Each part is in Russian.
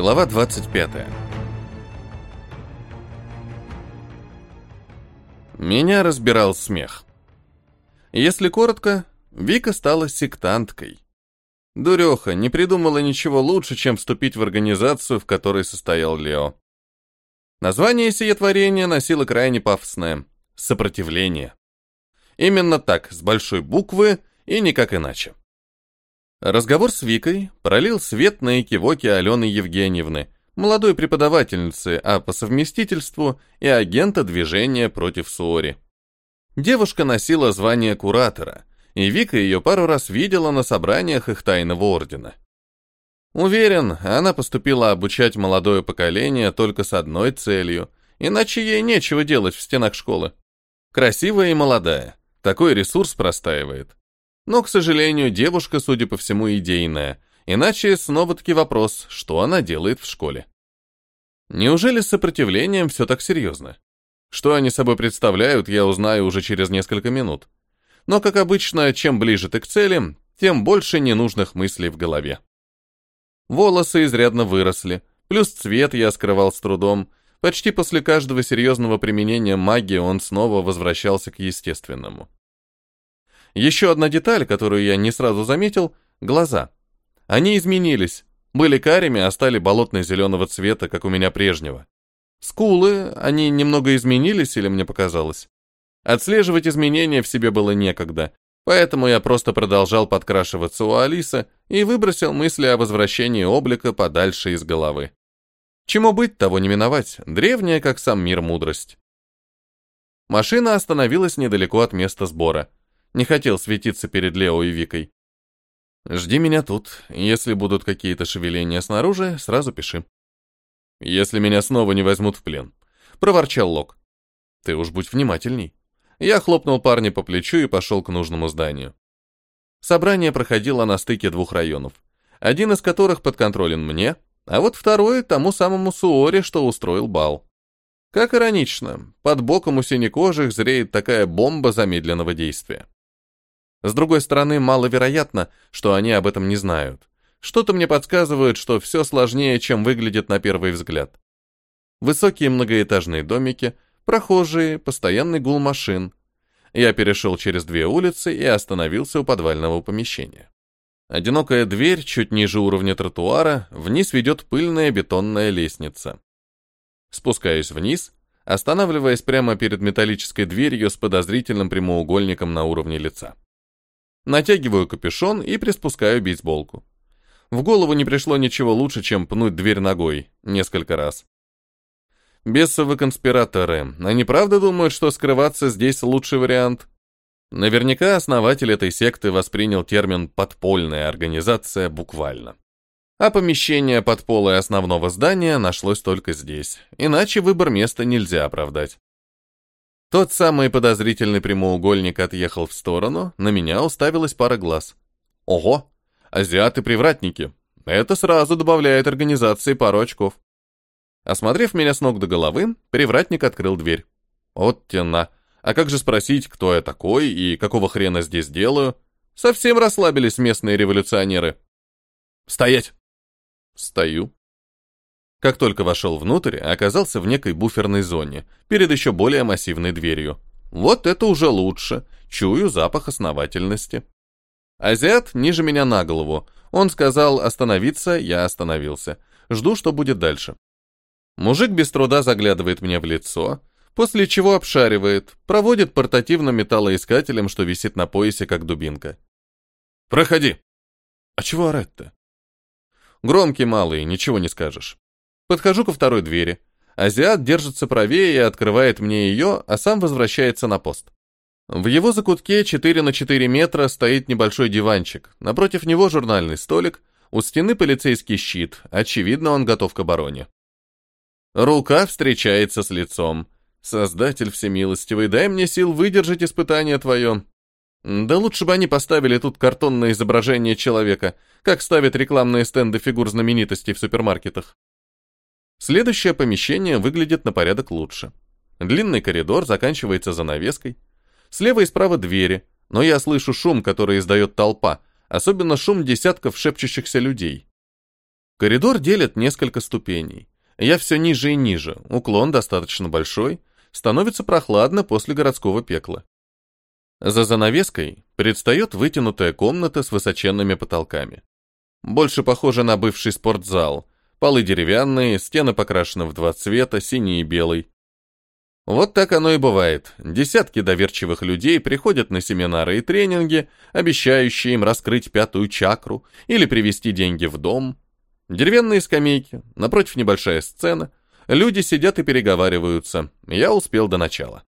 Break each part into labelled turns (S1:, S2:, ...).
S1: Глава 25. Меня разбирал смех. Если коротко, Вика стала сектанткой. Дуреха не придумала ничего лучше, чем вступить в организацию, в которой состоял Лео. Название сие творения носило крайне пафосное – «Сопротивление». Именно так, с большой буквы и никак иначе. Разговор с Викой пролил свет на экивоки Алены Евгеньевны, молодой преподавательницы, а по совместительству и агента движения против Суори. Девушка носила звание куратора, и Вика ее пару раз видела на собраниях их тайного ордена. Уверен, она поступила обучать молодое поколение только с одной целью, иначе ей нечего делать в стенах школы. Красивая и молодая, такой ресурс простаивает. Но, к сожалению, девушка, судя по всему, идейная. Иначе снова-таки вопрос, что она делает в школе. Неужели с сопротивлением все так серьезно? Что они собой представляют, я узнаю уже через несколько минут. Но, как обычно, чем ближе ты к цели, тем больше ненужных мыслей в голове. Волосы изрядно выросли, плюс цвет я скрывал с трудом. Почти после каждого серьезного применения магии он снова возвращался к естественному. Еще одна деталь, которую я не сразу заметил – глаза. Они изменились. Были карими, а стали болотно-зеленого цвета, как у меня прежнего. Скулы, они немного изменились или мне показалось? Отслеживать изменения в себе было некогда, поэтому я просто продолжал подкрашиваться у Алисы и выбросил мысли о возвращении облика подальше из головы. Чему быть, того не миновать, древняя, как сам мир, мудрость. Машина остановилась недалеко от места сбора – не хотел светиться перед Лео и Викой. Жди меня тут. Если будут какие-то шевеления снаружи, сразу пиши. Если меня снова не возьмут в плен. Проворчал Лок. Ты уж будь внимательней. Я хлопнул парня по плечу и пошел к нужному зданию. Собрание проходило на стыке двух районов. Один из которых подконтролен мне, а вот второй — тому самому Суоре, что устроил бал. Как иронично, под боком у синекожих зреет такая бомба замедленного действия. С другой стороны, маловероятно, что они об этом не знают. Что-то мне подсказывает, что все сложнее, чем выглядит на первый взгляд. Высокие многоэтажные домики, прохожие, постоянный гул машин. Я перешел через две улицы и остановился у подвального помещения. Одинокая дверь, чуть ниже уровня тротуара, вниз ведет пыльная бетонная лестница. Спускаюсь вниз, останавливаясь прямо перед металлической дверью с подозрительным прямоугольником на уровне лица. Натягиваю капюшон и приспускаю бейсболку. В голову не пришло ничего лучше, чем пнуть дверь ногой несколько раз. Бесовы конспираторы. Они правда думают, что скрываться здесь лучший вариант? Наверняка основатель этой секты воспринял термин «подпольная организация» буквально. А помещение подпола основного здания нашлось только здесь, иначе выбор места нельзя оправдать. Тот самый подозрительный прямоугольник отъехал в сторону, на меня уставилась пара глаз. Ого, азиаты-привратники. Это сразу добавляет организации пару очков. Осмотрев меня с ног до головы, привратник открыл дверь. Вот тена. А как же спросить, кто я такой и какого хрена здесь делаю? Совсем расслабились местные революционеры. Стоять! Стою. Как только вошел внутрь, оказался в некой буферной зоне, перед еще более массивной дверью. Вот это уже лучше. Чую запах основательности. Азиат ниже меня на голову. Он сказал остановиться, я остановился. Жду, что будет дальше. Мужик без труда заглядывает мне в лицо, после чего обшаривает, проводит портативным металлоискателем, что висит на поясе, как дубинка. «Проходи!» «А чего орать-то?» Громкий малый, ничего не скажешь. Подхожу ко второй двери. Азиат держится правее и открывает мне ее, а сам возвращается на пост. В его закутке 4 на 4 метра стоит небольшой диванчик. Напротив него журнальный столик, у стены полицейский щит, очевидно, он готов к обороне. Рука встречается с лицом. Создатель всемилостивый, дай мне сил выдержать испытание твое. Да лучше бы они поставили тут картонное изображение человека, как ставят рекламные стенды фигур знаменитостей в супермаркетах. Следующее помещение выглядит на порядок лучше. Длинный коридор заканчивается занавеской. Слева и справа двери, но я слышу шум, который издает толпа, особенно шум десятков шепчущихся людей. Коридор делит несколько ступеней. Я все ниже и ниже, уклон достаточно большой, становится прохладно после городского пекла. За занавеской предстает вытянутая комната с высоченными потолками. Больше похоже на бывший спортзал. Полы деревянные, стены покрашены в два цвета, синий и белый. Вот так оно и бывает. Десятки доверчивых людей приходят на семинары и тренинги, обещающие им раскрыть пятую чакру или привести деньги в дом. Деревянные скамейки, напротив небольшая сцена. Люди сидят и переговариваются. Я успел до начала.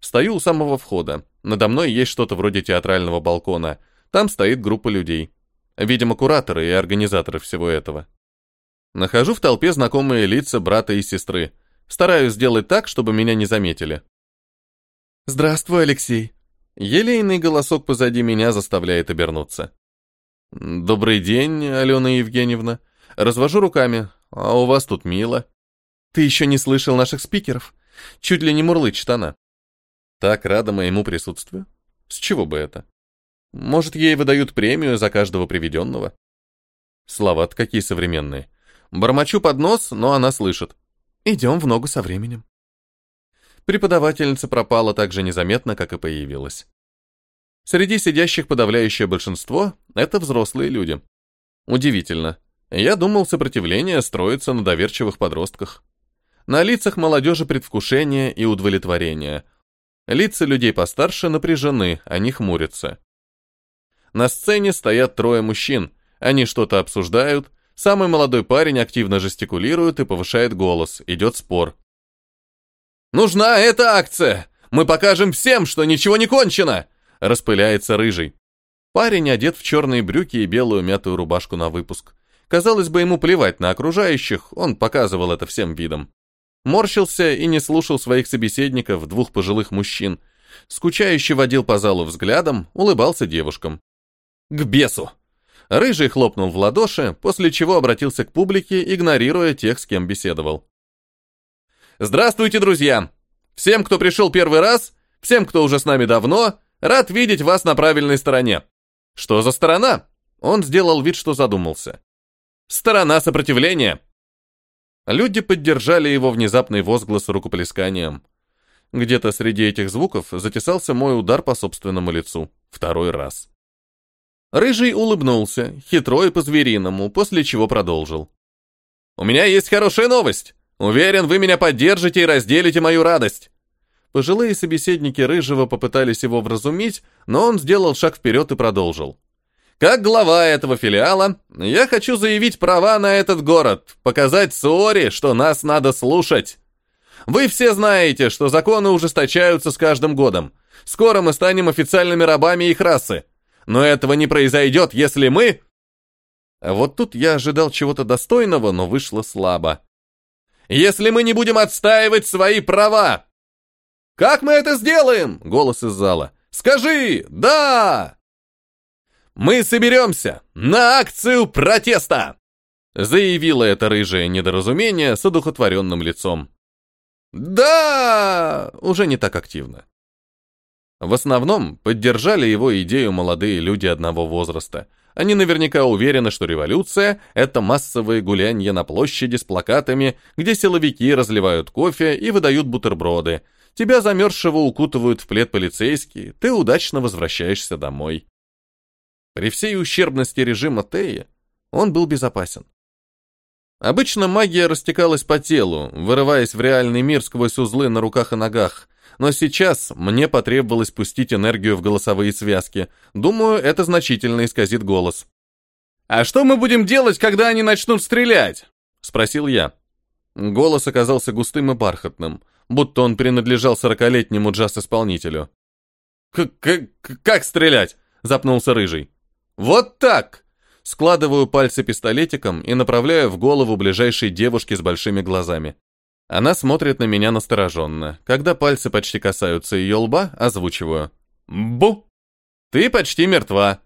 S1: Стою у самого входа. Надо мной есть что-то вроде театрального балкона. Там стоит группа людей. Видимо, кураторы и организаторы всего этого. Нахожу в толпе знакомые лица брата и сестры. Стараюсь сделать так, чтобы меня не заметили. «Здравствуй, Алексей!» Елейный голосок позади меня заставляет обернуться. «Добрый день, Алена Евгеньевна. Развожу руками. А у вас тут мило». «Ты еще не слышал наших спикеров?» Чуть ли не мурлычет она. Так рада моему присутствию. С чего бы это? Может, ей выдают премию за каждого приведенного? Слова-то какие современные. Бормочу под нос, но она слышит. Идем в ногу со временем. Преподавательница пропала так же незаметно, как и появилась. Среди сидящих подавляющее большинство — это взрослые люди. Удивительно. Я думал, сопротивление строится на доверчивых подростках. На лицах молодежи предвкушение и удовлетворение. Лица людей постарше напряжены, они хмурятся. На сцене стоят трое мужчин. Они что-то обсуждают, Самый молодой парень активно жестикулирует и повышает голос. Идет спор. «Нужна эта акция! Мы покажем всем, что ничего не кончено!» Распыляется рыжий. Парень одет в черные брюки и белую мятую рубашку на выпуск. Казалось бы, ему плевать на окружающих, он показывал это всем видом. Морщился и не слушал своих собеседников, двух пожилых мужчин. Скучающе водил по залу взглядом, улыбался девушкам. «К бесу! Рыжий хлопнул в ладоши, после чего обратился к публике, игнорируя тех, с кем беседовал. «Здравствуйте, друзья! Всем, кто пришел первый раз, всем, кто уже с нами давно, рад видеть вас на правильной стороне. Что за сторона?» Он сделал вид, что задумался. «Сторона сопротивления!» Люди поддержали его внезапный возглас рукоплесканием. Где-то среди этих звуков затесался мой удар по собственному лицу. Второй раз. Рыжий улыбнулся, хитро и по-звериному, после чего продолжил. «У меня есть хорошая новость. Уверен, вы меня поддержите и разделите мою радость». Пожилые собеседники Рыжего попытались его вразумить, но он сделал шаг вперед и продолжил. «Как глава этого филиала, я хочу заявить права на этот город, показать Суори, что нас надо слушать. Вы все знаете, что законы ужесточаются с каждым годом. Скоро мы станем официальными рабами их расы. Но этого не произойдет, если мы... Вот тут я ожидал чего-то достойного, но вышло слабо. Если мы не будем отстаивать свои права! Как мы это сделаем? Голос из зала. Скажи «да». Мы соберемся на акцию протеста! Заявила это рыжее недоразумение с одухотворенным лицом. «Да!» Уже не так активно. В основном поддержали его идею молодые люди одного возраста. Они наверняка уверены, что революция – это массовые гулянья на площади с плакатами, где силовики разливают кофе и выдают бутерброды. Тебя замерзшего укутывают в плед полицейские, ты удачно возвращаешься домой. При всей ущербности режима Тея он был безопасен. Обычно магия растекалась по телу, вырываясь в реальный мир сквозь узлы на руках и ногах, но сейчас мне потребовалось пустить энергию в голосовые связки. Думаю, это значительно исказит голос. «А что мы будем делать, когда они начнут стрелять?» — спросил я. Голос оказался густым и бархатным, будто он принадлежал сорокалетнему джаз-исполнителю. «Как стрелять?» — запнулся Рыжий. «Вот так!» Складываю пальцы пистолетиком и направляю в голову ближайшей девушки с большими глазами. Она смотрит на меня настороженно. Когда пальцы почти касаются ее лба, озвучиваю. «Бу! Ты почти мертва.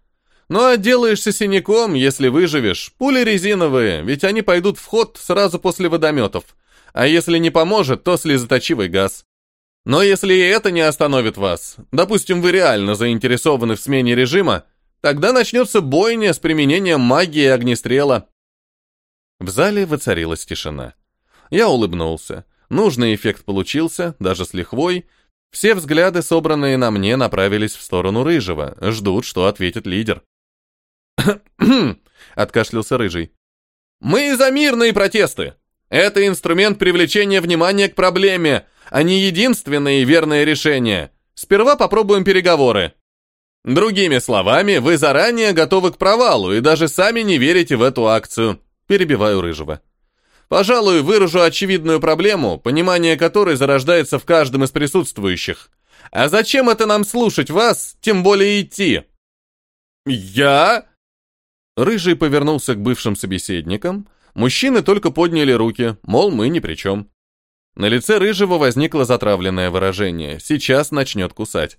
S1: Ну, отделаешься синяком, если выживешь. Пули резиновые, ведь они пойдут в ход сразу после водометов. А если не поможет, то слезоточивый газ. Но если и это не остановит вас, допустим, вы реально заинтересованы в смене режима, тогда начнется бойня с применением магии и огнестрела. В зале воцарилась тишина. Я улыбнулся. Нужный эффект получился, даже с лихвой. Все взгляды, собранные на мне, направились в сторону Рыжего, ждут, что ответит лидер. откашлялся Рыжий. «Мы за мирные протесты! Это инструмент привлечения внимания к проблеме, а не единственное и верное решение. Сперва попробуем переговоры. Другими словами, вы заранее готовы к провалу и даже сами не верите в эту акцию. Перебиваю Рыжего. Пожалуй, выражу очевидную проблему, понимание которой зарождается в каждом из присутствующих. А зачем это нам слушать вас, тем более идти? Я? Рыжий повернулся к бывшим собеседникам. Мужчины только подняли руки, мол, мы ни при чем. На лице Рыжего возникло затравленное выражение. Сейчас начнет кусать.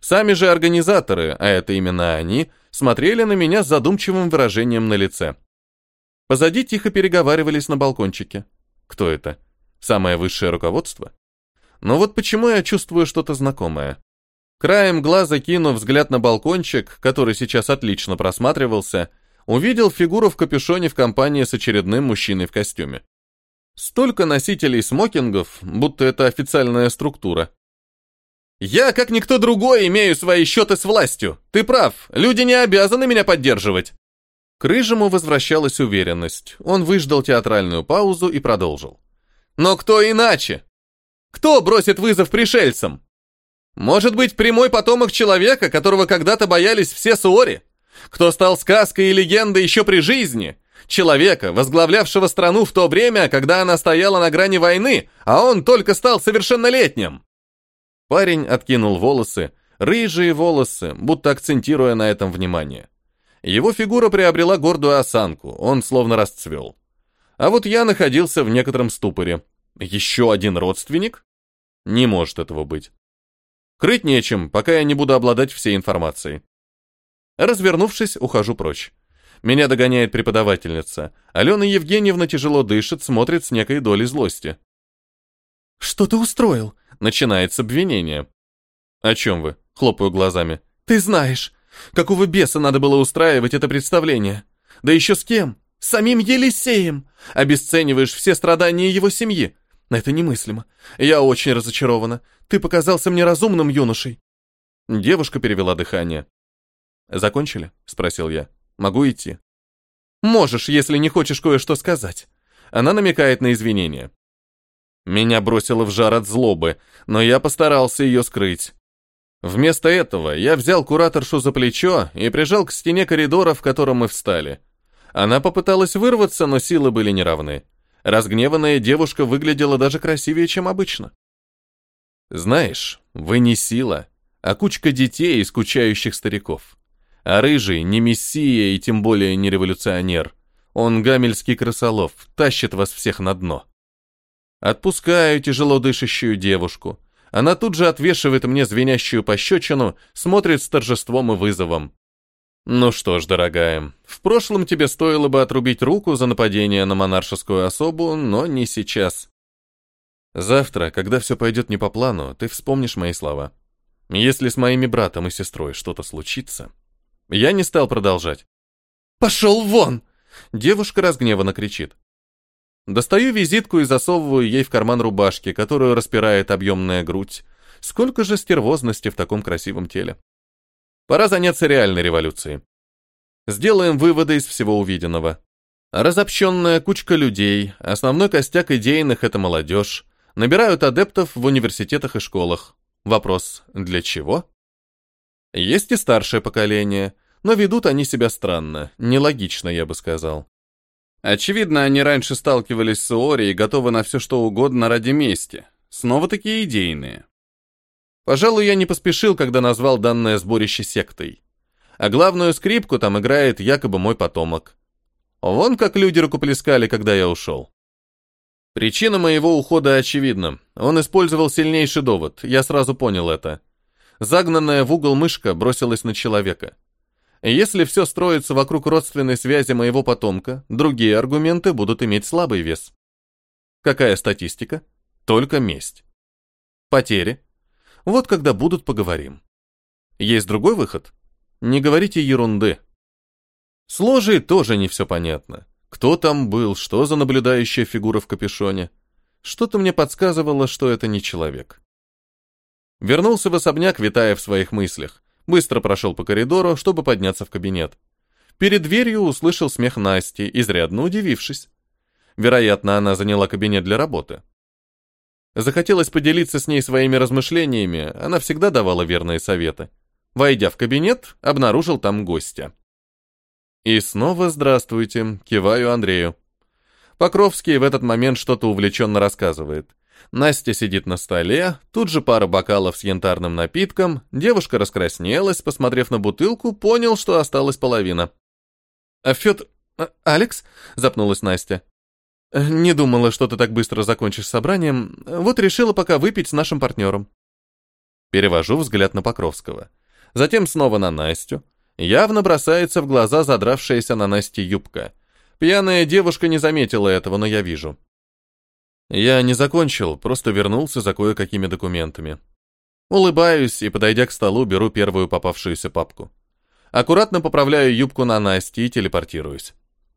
S1: Сами же организаторы, а это именно они, смотрели на меня с задумчивым выражением на лице. Позади тихо переговаривались на балкончике. Кто это? Самое высшее руководство? Но вот почему я чувствую что-то знакомое? Краем глаза кинув взгляд на балкончик, который сейчас отлично просматривался, увидел фигуру в капюшоне в компании с очередным мужчиной в костюме. Столько носителей смокингов, будто это официальная структура. «Я, как никто другой, имею свои счеты с властью. Ты прав, люди не обязаны меня поддерживать. К Рыжему возвращалась уверенность. Он выждал театральную паузу и продолжил. «Но кто иначе? Кто бросит вызов пришельцам? Может быть, прямой потомок человека, которого когда-то боялись все суори? Кто стал сказкой и легендой еще при жизни? Человека, возглавлявшего страну в то время, когда она стояла на грани войны, а он только стал совершеннолетним?» Парень откинул волосы, рыжие волосы, будто акцентируя на этом внимание. Его фигура приобрела гордую осанку, он словно расцвел. А вот я находился в некотором ступоре. Еще один родственник? Не может этого быть. Крыть нечем, пока я не буду обладать всей информацией. Развернувшись, ухожу прочь. Меня догоняет преподавательница. Алена Евгеньевна тяжело дышит, смотрит с некой долей злости.
S2: «Что ты устроил?»
S1: Начинается обвинение. «О чем вы?» — хлопаю глазами.
S2: «Ты знаешь. Какого беса надо было устраивать это представление? Да еще с кем? С самим Елисеем! Обесцениваешь все страдания его семьи. Это немыслимо. Я очень разочарована. Ты показался мне разумным юношей.
S1: Девушка перевела дыхание. «Закончили?» — спросил я. «Могу идти?»
S2: «Можешь, если не хочешь кое-что сказать».
S1: Она намекает на извинения. Меня бросило в жар от злобы, но я постарался ее скрыть. Вместо этого я взял кураторшу за плечо и прижал к стене коридора, в котором мы встали. Она попыталась вырваться, но силы были неравны. Разгневанная девушка выглядела даже красивее, чем обычно. Знаешь, вы не сила, а кучка детей и скучающих стариков. А рыжий не мессия и тем более не революционер. Он гамельский крысолов, тащит вас всех на дно. Отпускаю тяжело дышащую девушку, она тут же отвешивает мне звенящую пощечину, смотрит с торжеством и вызовом. «Ну что ж, дорогая, в прошлом тебе стоило бы отрубить руку за нападение на монаршескую особу, но не сейчас. Завтра, когда все пойдет не по плану, ты вспомнишь мои слова. Если с моими братом и сестрой что-то случится...» Я не стал продолжать.
S2: «Пошел вон!»
S1: Девушка разгневанно кричит. Достаю визитку и засовываю ей в карман рубашки, которую распирает объемная грудь. Сколько же стервозности в таком красивом теле. Пора заняться реальной революцией. Сделаем выводы из всего увиденного. Разобщенная кучка людей, основной костяк идейных — это молодежь, набирают адептов в университетах и школах. Вопрос — для чего? Есть и старшее поколение, но ведут они себя странно, нелогично, я бы сказал. Очевидно, они раньше сталкивались с Ори и готовы на все что угодно ради мести. Снова такие идейные. Пожалуй, я не поспешил, когда назвал данное сборище сектой. А главную скрипку там играет якобы мой потомок. Вон как люди рукоплескали, когда я ушел. Причина моего ухода очевидна. Он использовал сильнейший довод, я сразу понял это. Загнанная в угол мышка бросилась на человека. Если все строится вокруг родственной связи моего потомка, другие аргументы будут иметь слабый вес. Какая статистика? Только месть. Потери? Вот когда будут, поговорим. Есть другой выход? Не говорите ерунды. С ложей тоже не все понятно. Кто там был, что за наблюдающая фигура в капюшоне? Что-то мне подсказывало, что это не человек. Вернулся в особняк, витая в своих мыслях. Быстро прошел по коридору, чтобы подняться в кабинет. Перед дверью услышал смех Насти, изрядно удивившись. Вероятно, она заняла кабинет для работы. Захотелось поделиться с ней своими размышлениями, она всегда давала верные советы. Войдя в кабинет, обнаружил там гостя. И снова здравствуйте, киваю Андрею. Покровский в этот момент что-то увлеченно рассказывает. Настя сидит на столе, тут же пара бокалов с янтарным напитком, девушка раскраснелась, посмотрев на бутылку, понял, что осталась половина. «А Фёд... А, Алекс?» — запнулась Настя. «Не думала, что ты так быстро закончишь собранием, вот решила пока выпить с нашим партнером». Перевожу взгляд на Покровского. Затем снова на Настю. Явно бросается в глаза задравшаяся на Насте юбка — Пьяная девушка не заметила этого, но я вижу. Я не закончил, просто вернулся за кое-какими документами. Улыбаюсь и, подойдя к столу, беру первую попавшуюся папку. Аккуратно поправляю юбку на Насте и телепортируюсь.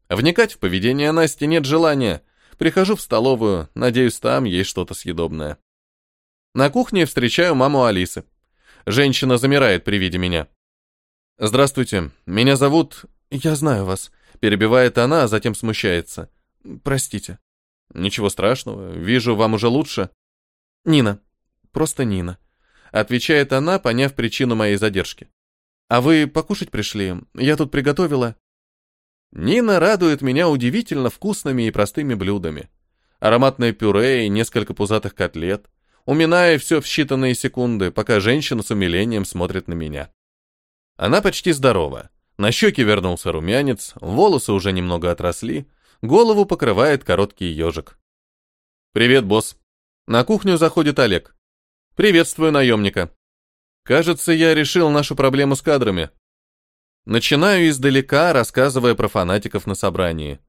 S1: Вникать в поведение Насти нет желания. Прихожу в столовую, надеюсь, там есть что-то съедобное. На кухне встречаю маму Алисы. Женщина замирает при виде меня. «Здравствуйте, меня зовут...» «Я знаю вас», Перебивает она, а затем смущается. Простите. Ничего страшного, вижу, вам уже лучше. Нина. Просто Нина. Отвечает она, поняв причину моей задержки. А вы покушать пришли? Я тут приготовила. Нина радует меня удивительно вкусными и простыми блюдами. Ароматное пюре и несколько пузатых котлет. Уминая все в считанные секунды, пока женщина с умилением смотрит на меня. Она почти здорова. На щеке вернулся румянец, волосы уже немного отросли, голову покрывает короткий ежик. «Привет, босс». На кухню заходит Олег. «Приветствую наемника». «Кажется, я решил нашу проблему с кадрами». Начинаю издалека, рассказывая про фанатиков на собрании.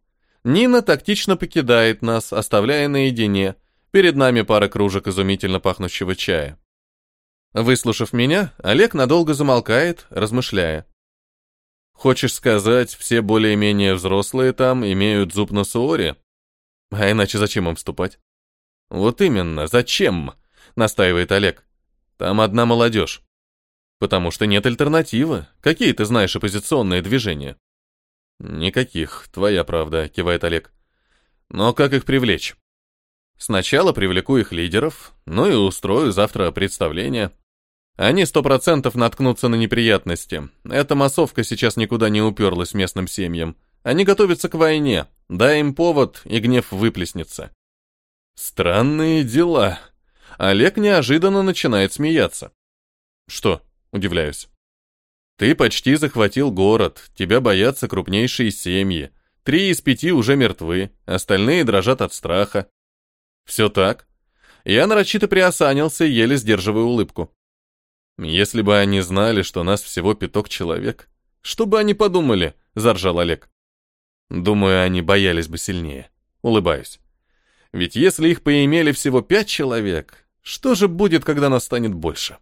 S1: Нина тактично покидает нас, оставляя наедине. Перед нами пара кружек изумительно пахнущего чая. Выслушав меня, Олег надолго замолкает, размышляя. Хочешь сказать, все более-менее взрослые там имеют зуб на суоре? А иначе зачем им вступать? Вот именно, зачем? Настаивает Олег. Там одна молодежь. Потому что нет альтернативы. Какие ты знаешь оппозиционные движения? Никаких, твоя правда, кивает Олег. Но как их привлечь? Сначала привлеку их лидеров, ну и устрою завтра представление. Они сто процентов наткнутся на неприятности. Эта массовка сейчас никуда не уперлась местным семьям. Они готовятся к войне. Дай им повод, и гнев выплеснется. Странные дела. Олег неожиданно начинает смеяться. Что? Удивляюсь. Ты почти захватил город, тебя боятся крупнейшие семьи. Три из пяти уже мертвы, остальные дрожат от страха. Все так. Я нарочито приосанился, еле сдерживая улыбку. Если бы они знали, что нас всего пяток человек, что бы они подумали, заржал Олег. Думаю, они боялись бы сильнее. Улыбаюсь. Ведь если их поимели всего пять человек, что же будет, когда нас станет больше?